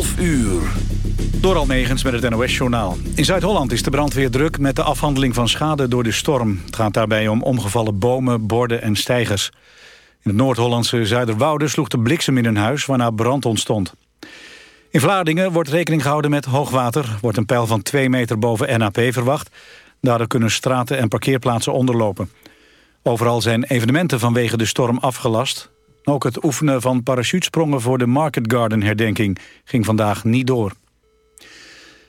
11 uur. Door Almegens met het NOS-journaal. In Zuid-Holland is de brandweer druk met de afhandeling van schade door de storm. Het gaat daarbij om omgevallen bomen, borden en stijgers. In het Noord-Hollandse Zuiderwoude sloeg de bliksem in een huis... waarna brand ontstond. In Vlaardingen wordt rekening gehouden met hoogwater. Wordt een pijl van 2 meter boven NAP verwacht. Daardoor kunnen straten en parkeerplaatsen onderlopen. Overal zijn evenementen vanwege de storm afgelast. Ook het oefenen van parachutesprongen voor de Market Garden herdenking ging vandaag niet door.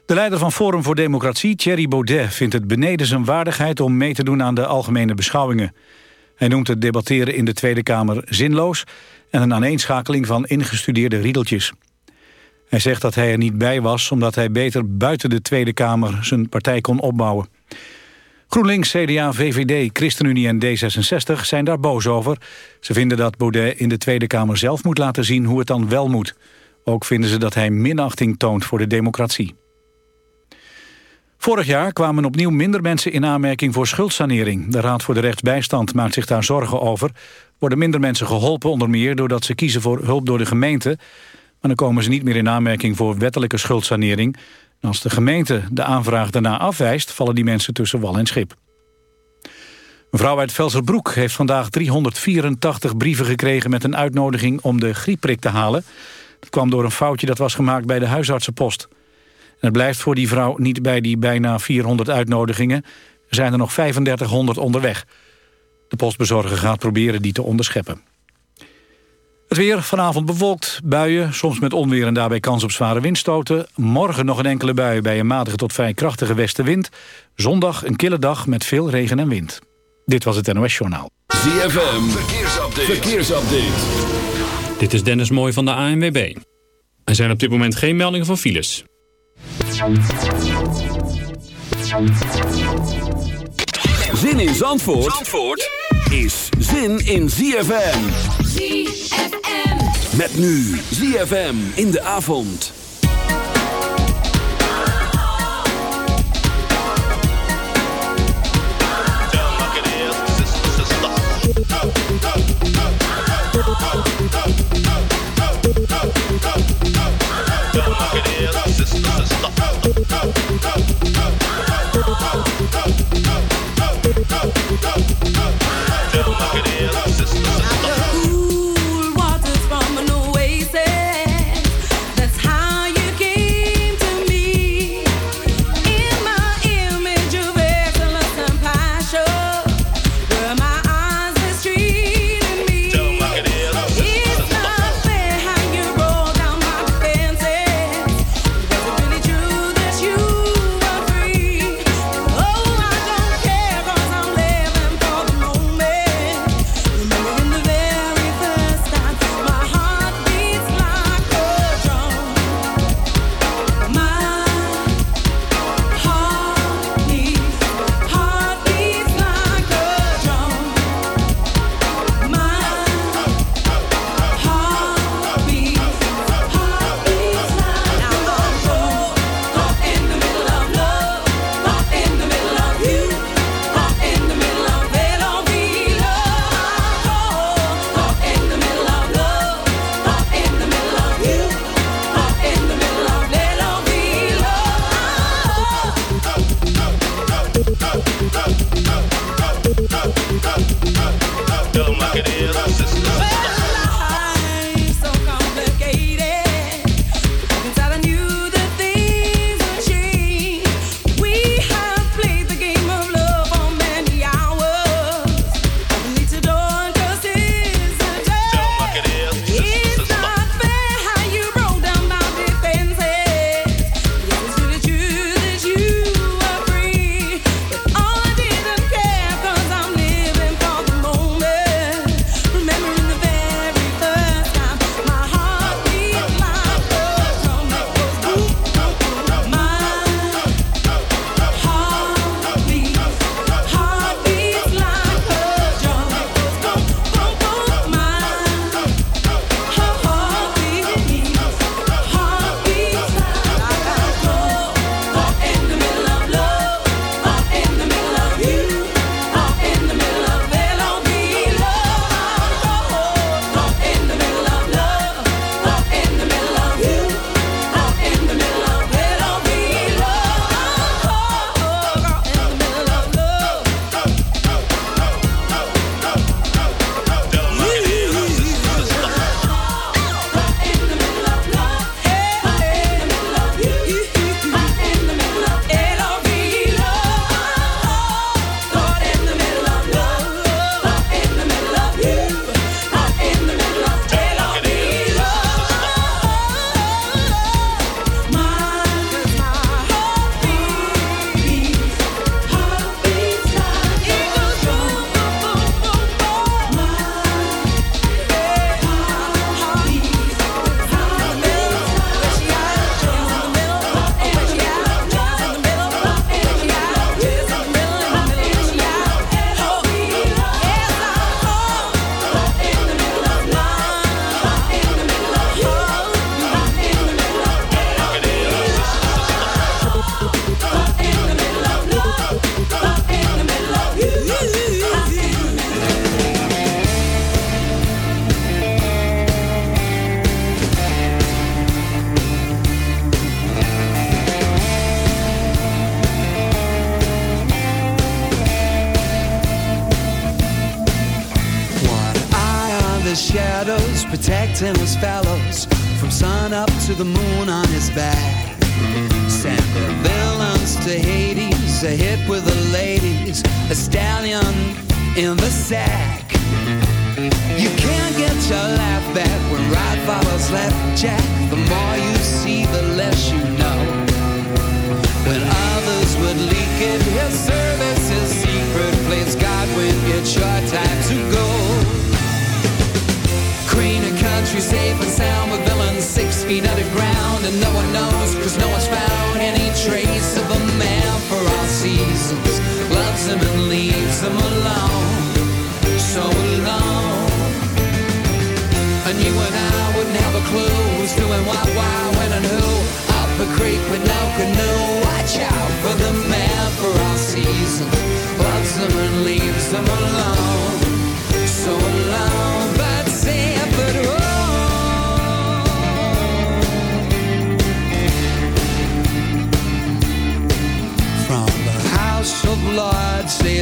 De leider van Forum voor Democratie, Thierry Baudet, vindt het beneden zijn waardigheid om mee te doen aan de algemene beschouwingen. Hij noemt het debatteren in de Tweede Kamer zinloos en een aaneenschakeling van ingestudeerde riedeltjes. Hij zegt dat hij er niet bij was omdat hij beter buiten de Tweede Kamer zijn partij kon opbouwen. GroenLinks, CDA, VVD, ChristenUnie en D66 zijn daar boos over. Ze vinden dat Baudet in de Tweede Kamer zelf moet laten zien hoe het dan wel moet. Ook vinden ze dat hij minachting toont voor de democratie. Vorig jaar kwamen opnieuw minder mensen in aanmerking voor schuldsanering. De Raad voor de Rechtsbijstand maakt zich daar zorgen over. Worden minder mensen geholpen onder meer doordat ze kiezen voor hulp door de gemeente. Maar dan komen ze niet meer in aanmerking voor wettelijke schuldsanering. Als de gemeente de aanvraag daarna afwijst... vallen die mensen tussen wal en schip. Een vrouw uit Velserbroek heeft vandaag 384 brieven gekregen... met een uitnodiging om de griepprik te halen. Dat kwam door een foutje dat was gemaakt bij de huisartsenpost. En het blijft voor die vrouw niet bij die bijna 400 uitnodigingen. Er zijn er nog 3500 onderweg. De postbezorger gaat proberen die te onderscheppen. Het weer vanavond bewolkt, buien, soms met onweer en daarbij kans op zware windstoten. Morgen nog een enkele bui bij een matige tot vrij krachtige westenwind. Zondag een kille dag met veel regen en wind. Dit was het NOS Journaal. ZFM, verkeersupdate. verkeersupdate. Dit is Dennis Mooij van de ANWB. Er zijn op dit moment geen meldingen van files. Zin in Zandvoort, Zandvoort? is zin in ZFM. ZFM. Met nu ZFM in de avond. Go, go, go, go, go, go, go.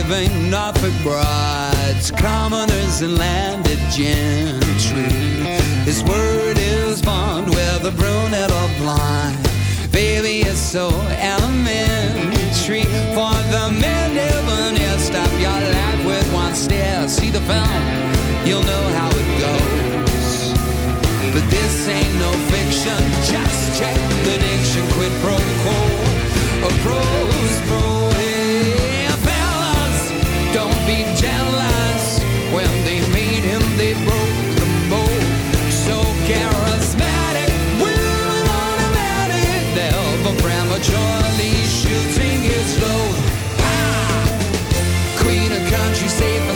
loving Norfolk brides, commoners and landed gentry. His word is bond, whether brunette or blind. Baby, it's so elementary for the men debonair. Stop your laugh with one stare. See the film, you'll know how it goes. But this ain't no fiction. Just check the nation, Quid pro quo, a pro's pro be jealous. When they meet him they broke the mold. So charismatic will automatic they'll be prematurely shooting his load. Ah, queen of country save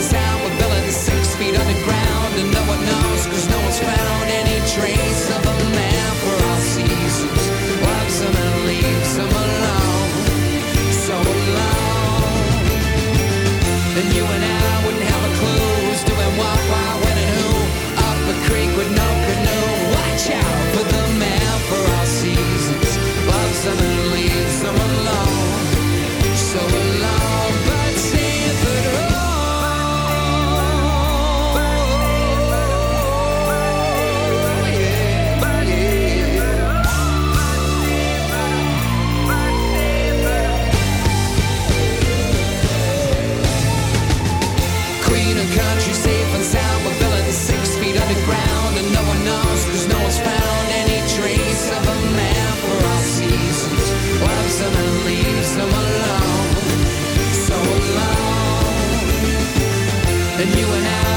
than you and I.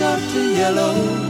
start to yellow,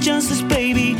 justice, baby.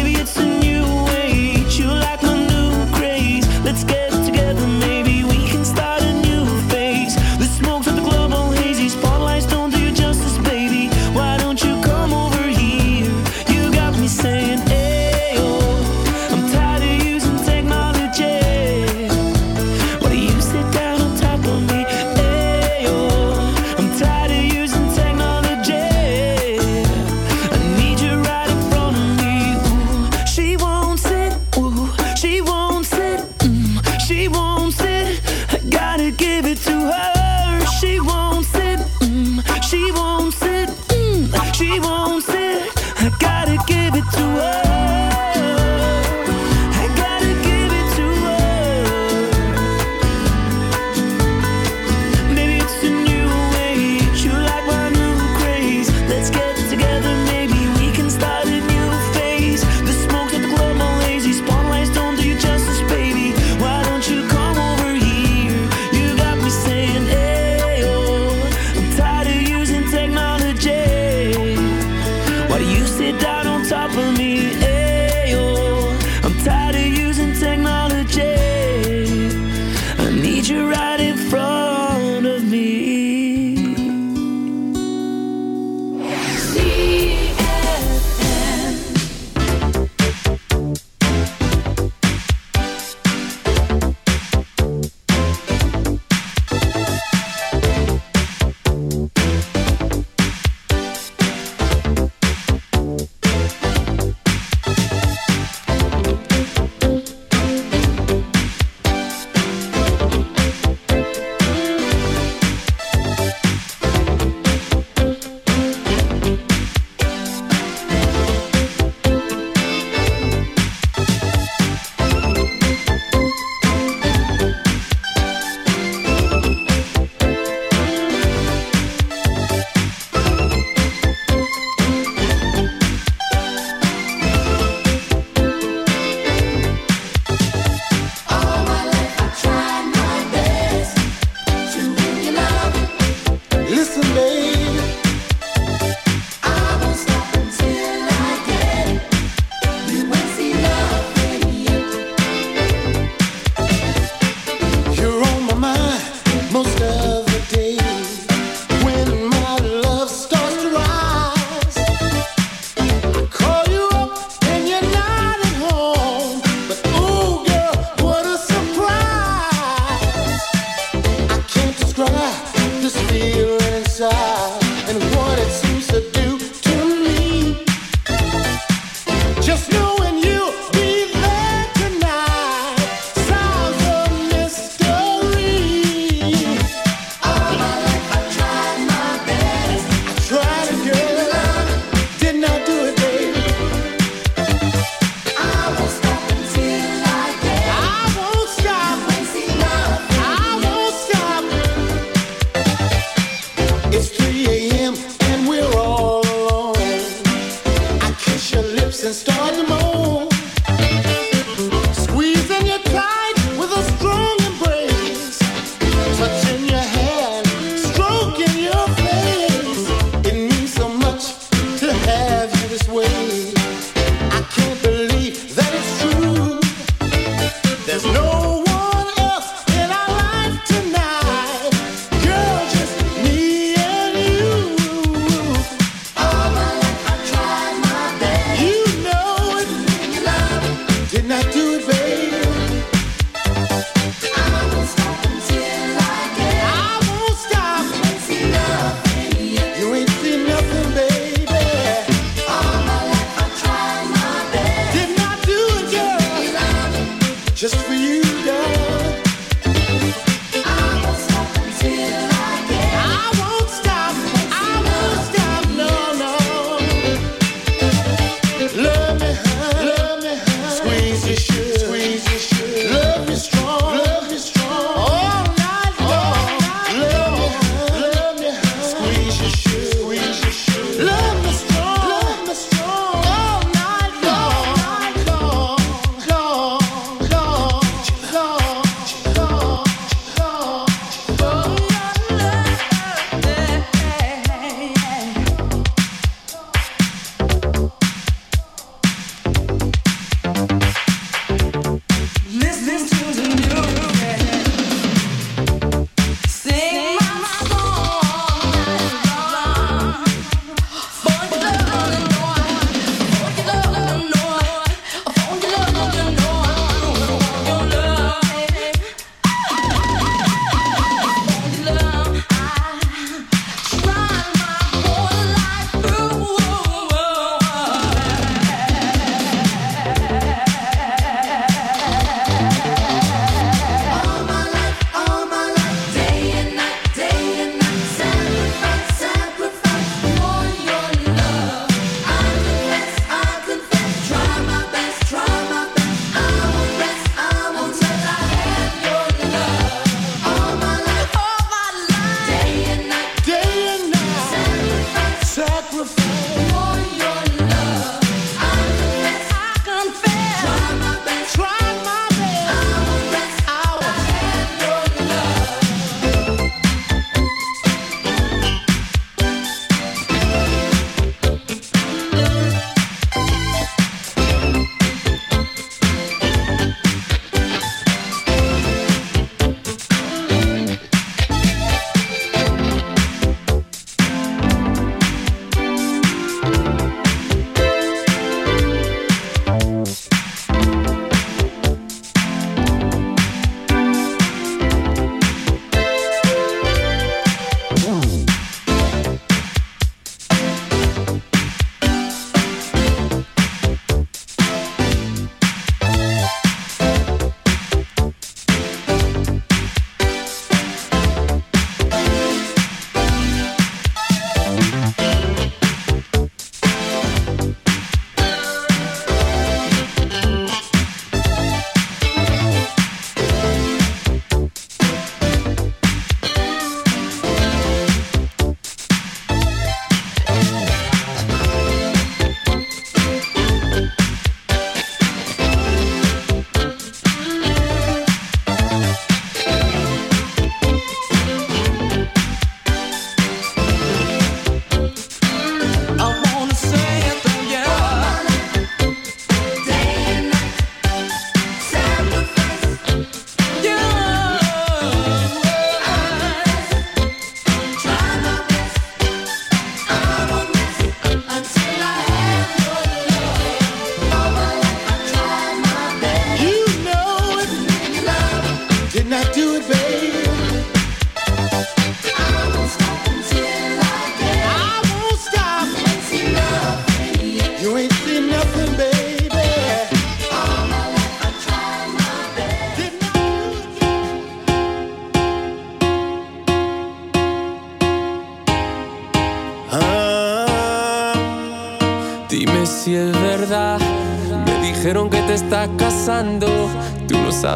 and start tomorrow.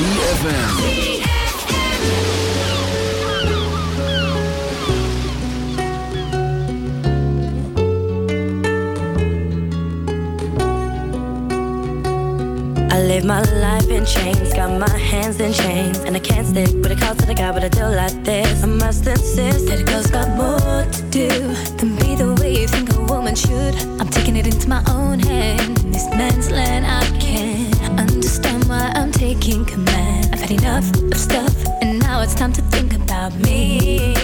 ZFM. I live my life in chains, got my hands in chains And I can't stick with a call to the guy, but I do like this I must insist that a girl's got more to do Than be the way you think a woman should I'm taking it into my own hand In this man's land I can't understand why I'm taking command. I've had enough of stuff, and now it's time to think about me.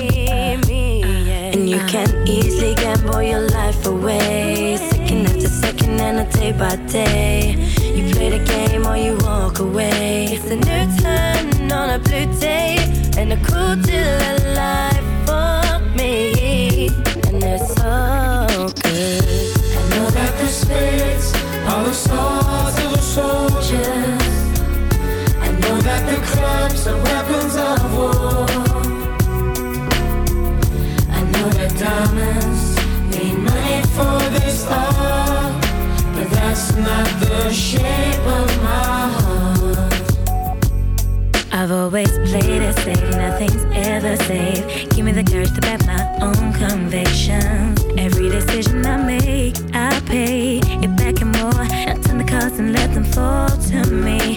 me yeah. And you can easily gamble your life away. Second after second, and a day by day. You play the game or you walk away. It's a new turn on a blue day, and a cool deal of weapons of war. I know that diamonds need money for this art, but that's not the shape of my heart. I've always played it safe, nothing's ever safe. Give me the courage to back my own convictions. Every decision I make, I pay it back and more. I turn the cards and let them fall to me.